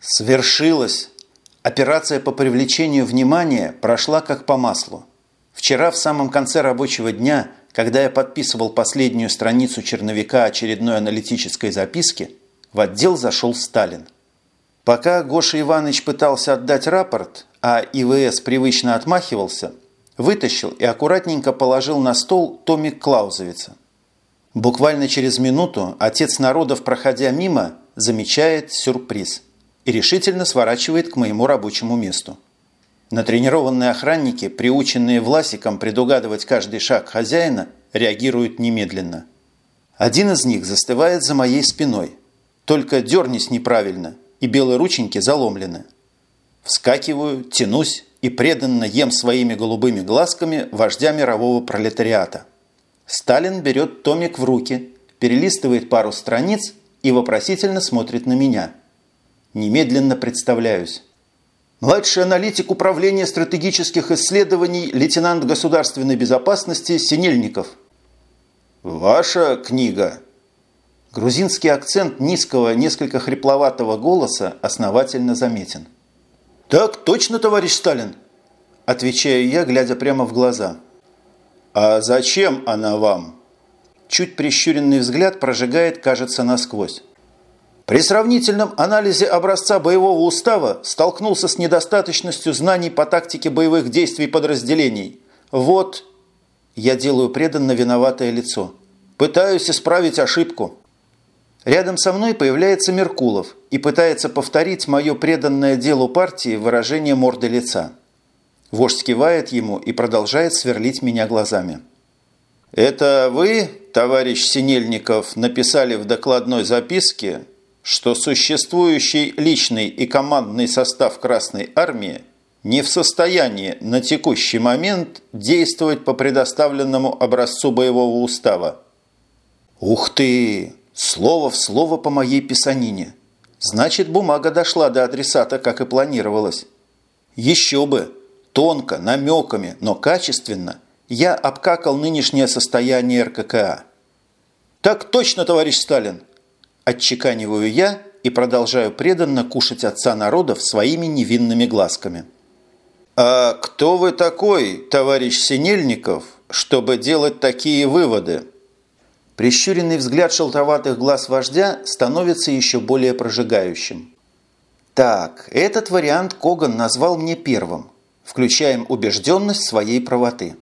Свершилось! Операция по привлечению внимания прошла как по маслу. Вчера в самом конце рабочего дня, когда я подписывал последнюю страницу черновика очередной аналитической записки, в отдел зашел Сталин. Пока Гоша Иванович пытался отдать рапорт, а ИВС привычно отмахивался, вытащил и аккуратненько положил на стол томик Клаузовица. Буквально через минуту отец народов, проходя мимо, замечает сюрприз и решительно сворачивает к моему рабочему месту. Натренированные охранники, приученные Власиком предугадывать каждый шаг хозяина, реагируют немедленно. Один из них застывает за моей спиной. Только дернись неправильно, и белые рученьки заломлены. Вскакиваю, тянусь и преданно ем своими голубыми глазками вождя мирового пролетариата. Сталин берет томик в руки, перелистывает пару страниц и вопросительно смотрит на меня. Немедленно представляюсь. Младший аналитик Управления стратегических исследований, лейтенант государственной безопасности Синельников. «Ваша книга?» Грузинский акцент низкого, несколько хрипловатого голоса основательно заметен. «Так точно, товарищ Сталин!» Отвечаю я, глядя прямо в глаза. «А зачем она вам?» Чуть прищуренный взгляд прожигает, кажется, насквозь. При сравнительном анализе образца боевого устава столкнулся с недостаточностью знаний по тактике боевых действий подразделений. Вот, я делаю преданно виноватое лицо. Пытаюсь исправить ошибку. Рядом со мной появляется Меркулов и пытается повторить мое преданное делу партии выражение морды лица. Вождь кивает ему и продолжает сверлить меня глазами. «Это вы, товарищ Синельников, написали в докладной записке, что существующий личный и командный состав Красной Армии не в состоянии на текущий момент действовать по предоставленному образцу боевого устава. Ух ты! Слово в слово по моей писанине. Значит, бумага дошла до адресата, как и планировалось. Еще бы! Тонко, намеками, но качественно я обкакал нынешнее состояние РККА. Так точно, товарищ Сталин! Отчеканиваю я и продолжаю преданно кушать отца народов своими невинными глазками. «А кто вы такой, товарищ Синельников, чтобы делать такие выводы?» Прищуренный взгляд шелтоватых глаз вождя становится еще более прожигающим. Так, этот вариант Коган назвал мне первым. Включаем убежденность своей правоты.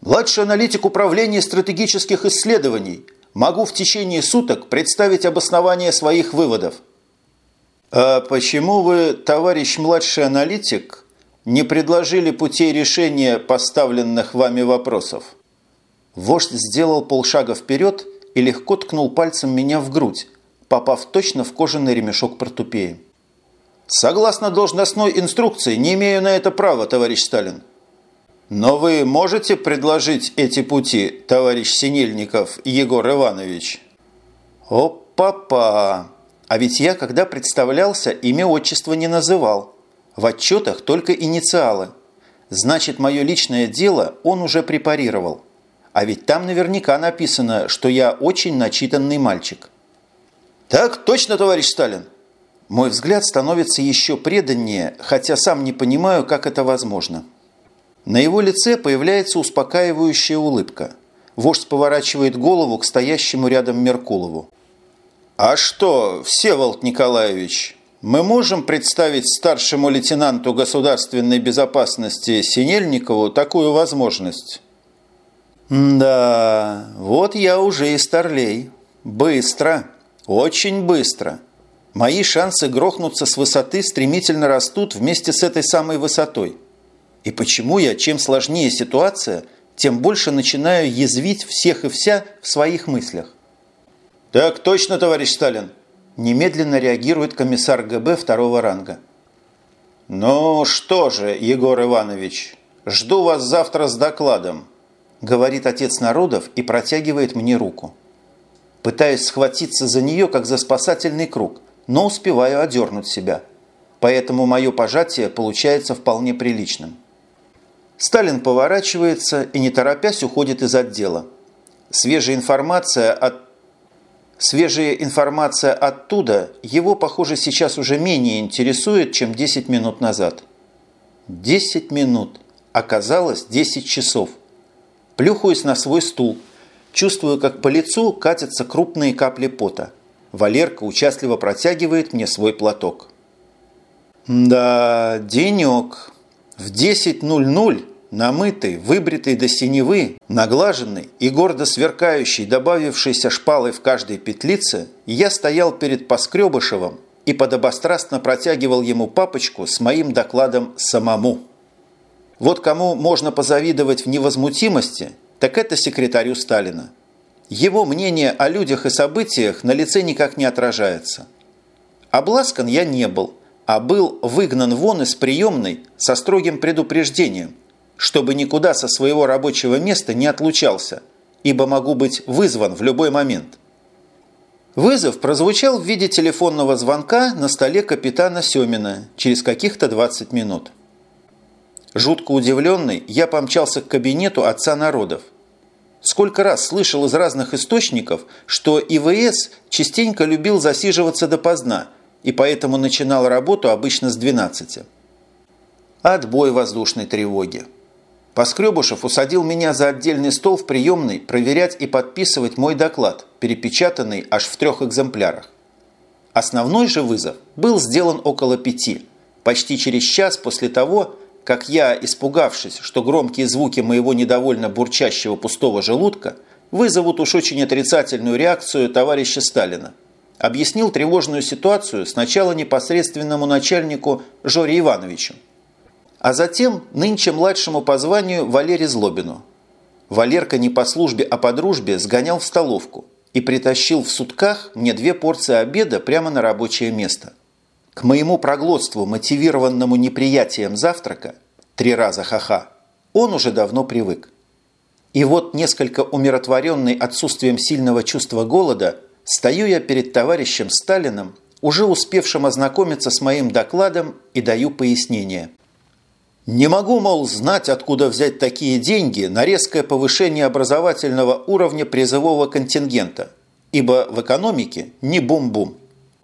Младший аналитик управления стратегических исследований, Могу в течение суток представить обоснование своих выводов. А почему вы, товарищ младший аналитик, не предложили путей решения поставленных вами вопросов? Вождь сделал полшага вперед и легко ткнул пальцем меня в грудь, попав точно в кожаный ремешок портупеи. «Согласно должностной инструкции, не имею на это права, товарищ Сталин». Но вы можете предложить эти пути, товарищ Синельников Егор Иванович? Опа-па! А ведь я, когда представлялся, имя отчества не называл. В отчетах только инициалы. Значит, мое личное дело он уже препарировал. А ведь там наверняка написано, что я очень начитанный мальчик. Так точно, товарищ Сталин. Мой взгляд становится еще преданнее, хотя сам не понимаю, как это возможно. На его лице появляется успокаивающая улыбка. Вождь поворачивает голову к стоящему рядом Меркулову. «А что, Всеволод Николаевич, мы можем представить старшему лейтенанту государственной безопасности Синельникову такую возможность?» «Да, вот я уже и старлей. Быстро, очень быстро. Мои шансы грохнуться с высоты стремительно растут вместе с этой самой высотой. И почему я, чем сложнее ситуация, тем больше начинаю язвить всех и вся в своих мыслях? «Так точно, товарищ Сталин!» Немедленно реагирует комиссар ГБ второго ранга. «Ну что же, Егор Иванович, жду вас завтра с докладом», говорит отец народов и протягивает мне руку. Пытаюсь схватиться за нее, как за спасательный круг, но успеваю одернуть себя. Поэтому мое пожатие получается вполне приличным. Сталин поворачивается и, не торопясь, уходит из отдела. Свежая информация от... Свежая информация оттуда его, похоже, сейчас уже менее интересует, чем 10 минут назад. 10 минут. Оказалось 10 часов. Плюхаюсь на свой стул. Чувствую, как по лицу катятся крупные капли пота. Валерка участливо протягивает мне свой платок. Да, денек. В 10.00 намытый, выбритый до синевы, наглаженный и гордо сверкающий, добавившийся шпалой в каждой петлице, я стоял перед Поскребышевым и подобострастно протягивал ему папочку с моим докладом самому. Вот кому можно позавидовать в невозмутимости, так это секретарю Сталина. Его мнение о людях и событиях на лице никак не отражается. Обласкан я не был, а был выгнан вон из приемной со строгим предупреждением – чтобы никуда со своего рабочего места не отлучался, ибо могу быть вызван в любой момент. Вызов прозвучал в виде телефонного звонка на столе капитана Семина через каких-то 20 минут. Жутко удивленный, я помчался к кабинету отца народов. Сколько раз слышал из разных источников, что ИВС частенько любил засиживаться допоздна, и поэтому начинал работу обычно с 12. Отбой воздушной тревоги. Поскребышев усадил меня за отдельный стол в приемной проверять и подписывать мой доклад, перепечатанный аж в трех экземплярах. Основной же вызов был сделан около пяти, почти через час после того, как я, испугавшись, что громкие звуки моего недовольно бурчащего пустого желудка вызовут уж очень отрицательную реакцию товарища Сталина, объяснил тревожную ситуацию сначала непосредственному начальнику Жоре Ивановичу, а затем нынче младшему по званию Валере Злобину. Валерка не по службе, а по дружбе сгонял в столовку и притащил в сутках мне две порции обеда прямо на рабочее место. К моему проглотству, мотивированному неприятием завтрака, три раза ха-ха, он уже давно привык. И вот, несколько умиротворенный отсутствием сильного чувства голода, стою я перед товарищем Сталиным, уже успевшим ознакомиться с моим докладом и даю пояснение – не могу, мол, знать, откуда взять такие деньги на резкое повышение образовательного уровня призывого контингента, ибо в экономике не бум-бум.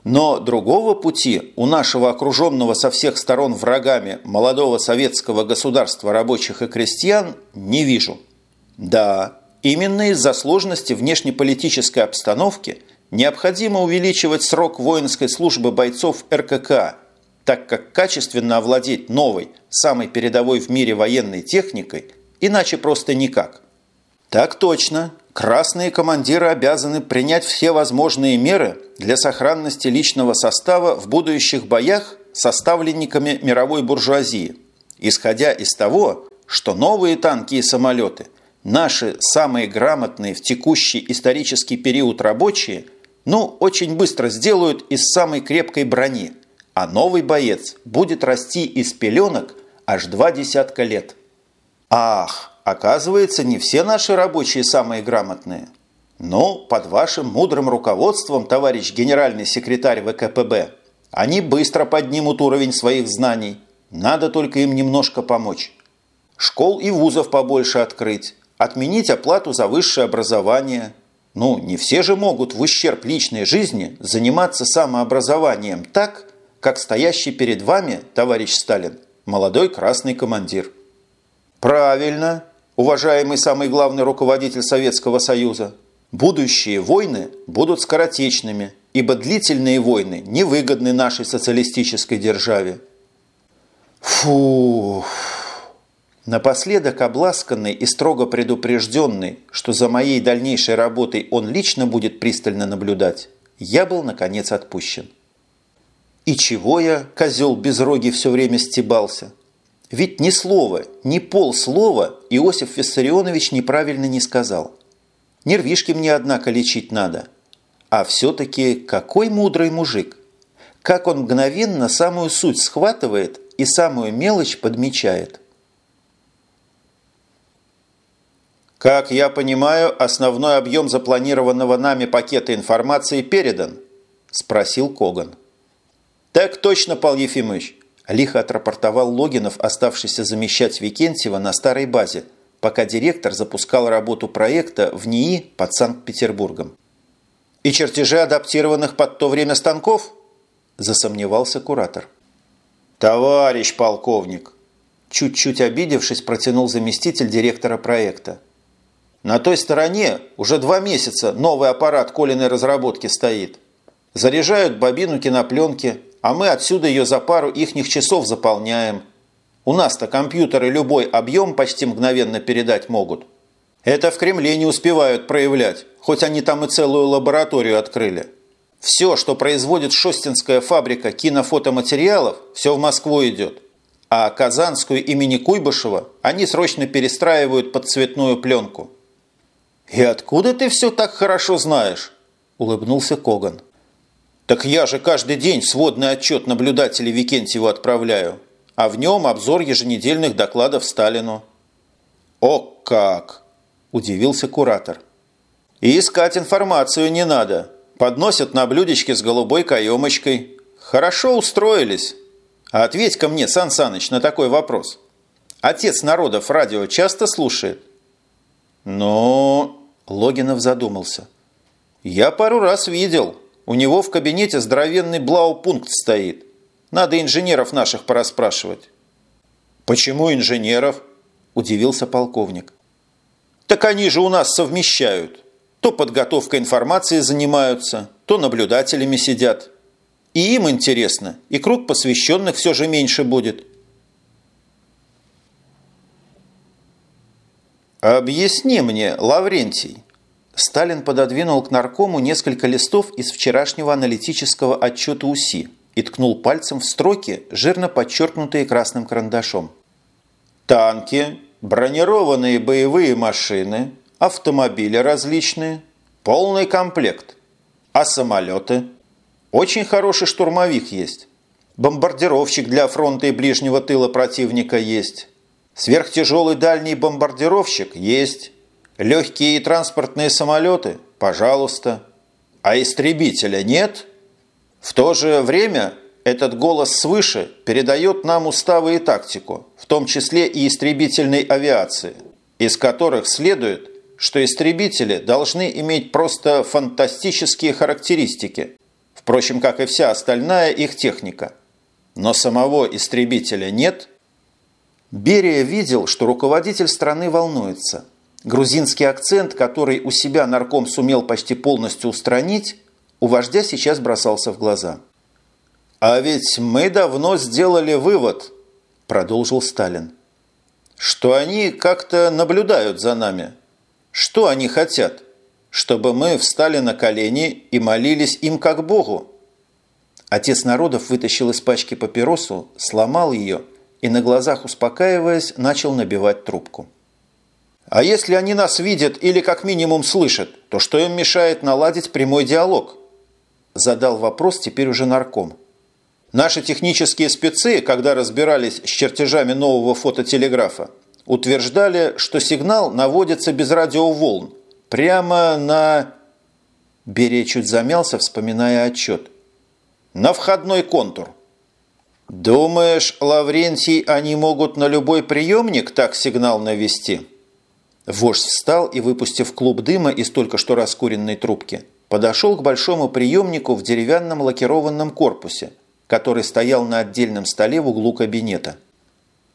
Но другого пути у нашего окруженного со всех сторон врагами молодого советского государства рабочих и крестьян не вижу. Да, именно из-за сложности внешнеполитической обстановки необходимо увеличивать срок воинской службы бойцов РКК – так как качественно овладеть новой, самой передовой в мире военной техникой иначе просто никак. Так точно, красные командиры обязаны принять все возможные меры для сохранности личного состава в будущих боях со ставленниками мировой буржуазии, исходя из того, что новые танки и самолеты, наши самые грамотные в текущий исторический период рабочие, ну, очень быстро сделают из самой крепкой брони – а новый боец будет расти из пеленок аж два десятка лет. Ах, оказывается, не все наши рабочие самые грамотные. Но под вашим мудрым руководством, товарищ генеральный секретарь ВКПБ, они быстро поднимут уровень своих знаний. Надо только им немножко помочь. Школ и вузов побольше открыть, отменить оплату за высшее образование. Ну, не все же могут в ущерб личной жизни заниматься самообразованием так, как стоящий перед вами, товарищ Сталин, молодой красный командир. Правильно, уважаемый самый главный руководитель Советского Союза. Будущие войны будут скоротечными, ибо длительные войны невыгодны нашей социалистической державе. Фу! Напоследок обласканный и строго предупрежденный, что за моей дальнейшей работой он лично будет пристально наблюдать, я был, наконец, отпущен. И чего я, козел без роги, все время стебался? Ведь ни слова, ни полслова Иосиф Виссарионович неправильно не сказал. Нервишки мне, однако, лечить надо. А все-таки какой мудрый мужик! Как он мгновенно самую суть схватывает и самую мелочь подмечает. «Как я понимаю, основной объем запланированного нами пакета информации передан?» – спросил Коган. «Так точно, Пал Ефимович!» – лихо отрапортовал Логинов, оставшийся замещать Викентьева на старой базе, пока директор запускал работу проекта в НИИ под Санкт-Петербургом. И чертежи адаптированных под то время станков? Засомневался куратор. Товарищ полковник, чуть-чуть обидевшись, протянул заместитель директора проекта. На той стороне уже два месяца новый аппарат Колиной разработки стоит. Заряжают бобину кинопленки, а мы отсюда ее за пару ихних часов заполняем. У нас-то компьютеры любой объем почти мгновенно передать могут. Это в Кремле не успевают проявлять, хоть они там и целую лабораторию открыли. Все, что производит Шостинская фабрика кинофотоматериалов, все в Москву идет. А Казанскую имени Куйбышева они срочно перестраивают под цветную пленку. «И откуда ты все так хорошо знаешь?» – улыбнулся Коган. «Так я же каждый день сводный отчет наблюдателей Викентьеву отправляю, а в нем обзор еженедельных докладов Сталину». «О как!» – удивился куратор. «И искать информацию не надо. Подносят на блюдечке с голубой каемочкой. Хорошо устроились. А ответь-ка мне, Сан Саныч, на такой вопрос. Отец народов радио часто слушает?» «Ну...» Логинов задумался. «Я пару раз видел. У него в кабинете здоровенный блау-пункт стоит. Надо инженеров наших порасспрашивать». «Почему инженеров?» – удивился полковник. «Так они же у нас совмещают. То подготовкой информации занимаются, то наблюдателями сидят. И им интересно, и круг посвященных все же меньше будет». «Объясни мне, Лаврентий». Сталин пододвинул к наркому несколько листов из вчерашнего аналитического отчета УСИ и ткнул пальцем в строки, жирно подчеркнутые красным карандашом. «Танки, бронированные боевые машины, автомобили различные, полный комплект. А самолеты? Очень хороший штурмовик есть. Бомбардировщик для фронта и ближнего тыла противника есть. Сверхтяжелый дальний бомбардировщик есть. Легкие транспортные самолеты? Пожалуйста. А истребителя нет? В то же время этот голос свыше передает нам уставы и тактику, в том числе и истребительной авиации, из которых следует, что истребители должны иметь просто фантастические характеристики, впрочем, как и вся остальная их техника. Но самого истребителя нет – Берия видел, что руководитель страны волнуется. Грузинский акцент, который у себя нарком сумел почти полностью устранить, у вождя сейчас бросался в глаза. «А ведь мы давно сделали вывод», – продолжил Сталин, – «что они как-то наблюдают за нами. Что они хотят? Чтобы мы встали на колени и молились им как Богу». Отец народов вытащил из пачки папиросу, сломал ее – и на глазах успокаиваясь, начал набивать трубку. «А если они нас видят или как минимум слышат, то что им мешает наладить прямой диалог?» Задал вопрос теперь уже нарком. Наши технические спецы, когда разбирались с чертежами нового фототелеграфа, утверждали, что сигнал наводится без радиоволн, прямо на... Берия чуть замялся, вспоминая отчет. На входной контур. «Думаешь, Лаврентий, они могут на любой приемник так сигнал навести?» Вождь встал и, выпустив клуб дыма из только что раскуренной трубки, подошел к большому приемнику в деревянном лакированном корпусе, который стоял на отдельном столе в углу кабинета.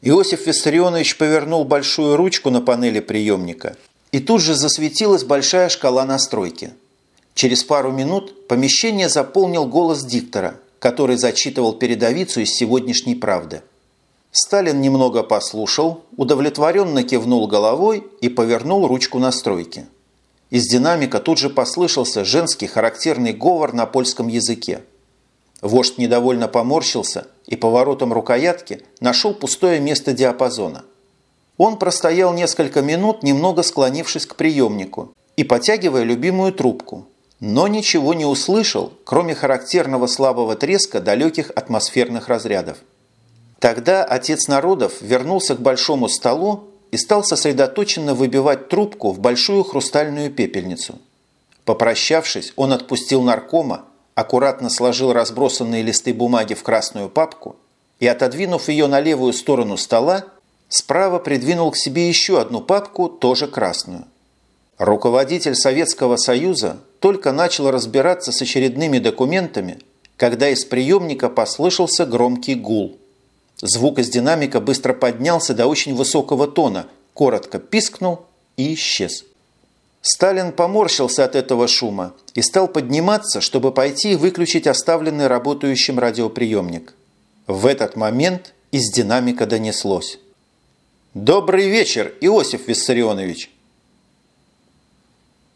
Иосиф Виссарионович повернул большую ручку на панели приемника, и тут же засветилась большая шкала настройки. Через пару минут помещение заполнил голос диктора – который зачитывал передовицу из сегодняшней правды. Сталин немного послушал, удовлетворенно кивнул головой и повернул ручку настройки. Из динамика тут же послышался женский характерный говор на польском языке. Вождь недовольно поморщился и поворотом рукоятки нашел пустое место диапазона. Он простоял несколько минут, немного склонившись к приемнику и потягивая любимую трубку, но ничего не услышал, кроме характерного слабого треска далеких атмосферных разрядов. Тогда отец народов вернулся к большому столу и стал сосредоточенно выбивать трубку в большую хрустальную пепельницу. Попрощавшись, он отпустил наркома, аккуратно сложил разбросанные листы бумаги в красную папку и, отодвинув ее на левую сторону стола, справа придвинул к себе еще одну папку, тоже красную. Руководитель Советского Союза только начал разбираться с очередными документами, когда из приемника послышался громкий гул. Звук из динамика быстро поднялся до очень высокого тона, коротко пискнул и исчез. Сталин поморщился от этого шума и стал подниматься, чтобы пойти выключить оставленный работающим радиоприемник. В этот момент из динамика донеслось. «Добрый вечер, Иосиф Виссарионович!»